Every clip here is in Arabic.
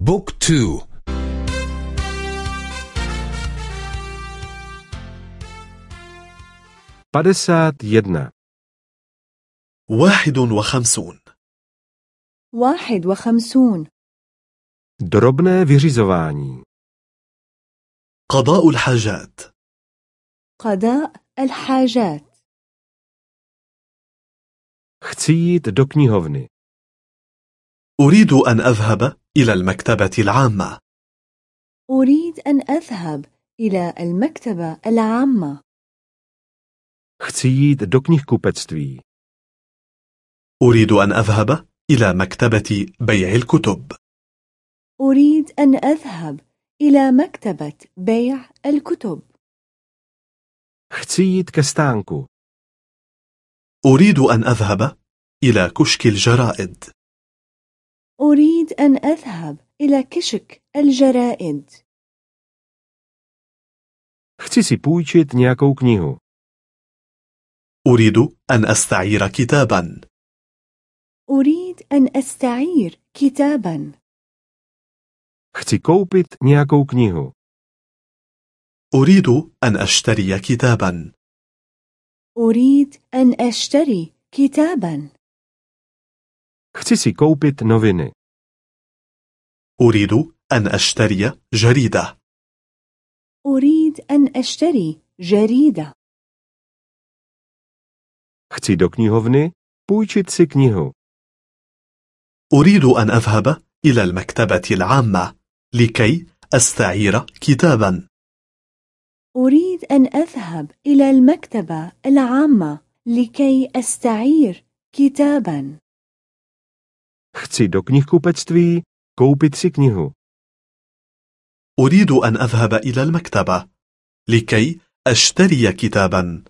بوك تو. padesát jedna, واحد وخمسون. واحد وخمسون. drobné vyřizování, قضاء الحاجات. قضاء الحاجات. Chci jít do knihovny, أريد أن أذهب. إلى المكتبة العامة. أريد أن أذهب إلى المكتبة العامة. Chci jít do knihkupectví, أريد أن أذهب إلى مكتبة بيع الكتب. أريد أن أذهب إلى مكتبة بيع الكتب. Chci jít ke stánku, أريد أن أذهب إلى كشك الجرائد. أريد أن أذهب إلى كشك الجرائد. Chci si půjčit nějakou knihu, أريد أن أستعير كتابا. أريد أن أستعير كتابا. Chci koupit nějakou knihu, أريد أن أشتري كتابا. أريد أن أشتري كتابا. Chci si koupit noviny, أريد أن أشتري جريدة. أريد أن أشتري جريدة. Chci do knihovny? Půjčit si knihu, أريد أن أذهب إلى المكتبة العامة لكي أستعير كتابا. أريد أن أذهب إلى المكتبة العامة لكي أستعير كتابا. Chci do knihkupectví? Koupit si knihu, أريد أن أذهب إلى المكتبة لكي أشتري كتابا.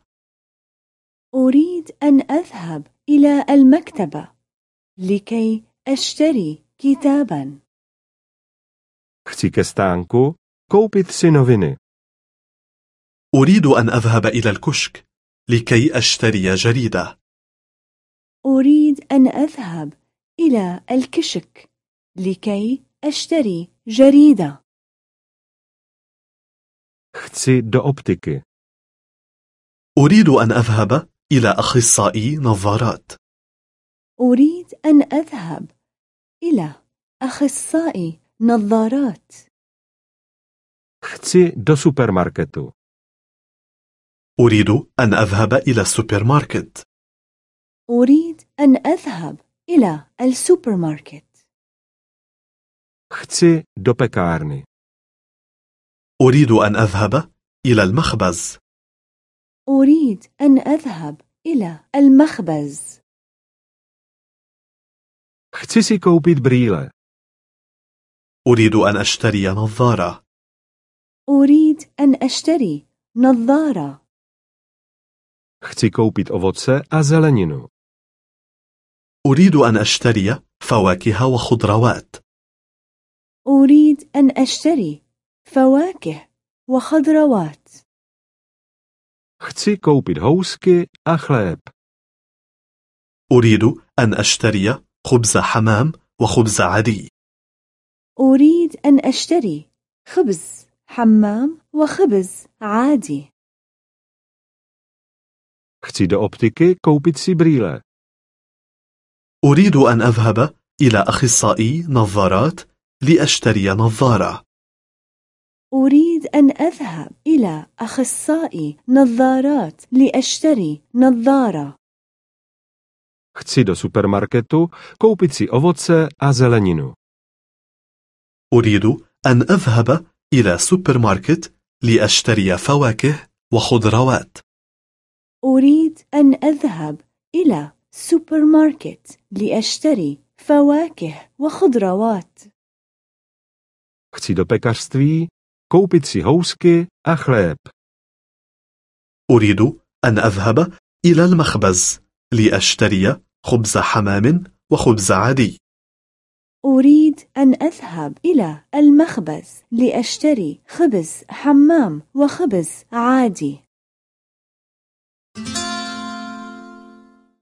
أريد أن أذهب إلى المكتبة لكي أشتري كتابا. Chci ke stánku? Koupit si noviny, أريد أن أذهب إلى الكشك لكي أشتري جريدة. أريد أن أذهب إلى الكشك. لكي أشتري جريدة. Chci do optiky, أريد أن أذهب إلى أخصائي نظارات. أريد أن أذهب إلى أخصائي نظارات. Chci do supermarketu, أريد أن أذهب إلى السوبر ماركت أريد أن أذهب إلى السوبر ماركت chci do pekárny, أريد أن أذهب إلى المخبز. أريد أن أذهب إلى المخبز. Chci si koupit brýle, أريد أن أشتري نظارة. أريد أن أشتري نظارة. Chci koupit ovoce a zeleninu, أريد أن أشتري فواكه وخضروات. أريد أن أشتري فواكه وخضروات. Chci koupit housky a chléb, أريد أن أشتري خبز حمام وخبز عادي. أريد أن أشتري خبز حمام وخبز عادي. Chci do optiky koupit si brýle, أريد أن أذهب إلى أخصائي نظارات لأشتري نظارة. أريد أن أذهب إلى أخصائي نظارات لأشتري نظارة. Chci do supermarketu koupit si ovoce a zeleninu, أريد أن أذهب إلى سوبر ماركت لأشتري فواكه وخضروات. أريد أن أذهب إلى سوبر ماركت لأشتري فواكه وخضروات. Chci do pekařství koupit si housky a chléb, أريد أن أذهب إلى المخبز لأشتري خبز حمام وخبز عادي. أريد أن أذهب إلى المخبز لأشتري خبز حمام وخبز عادي.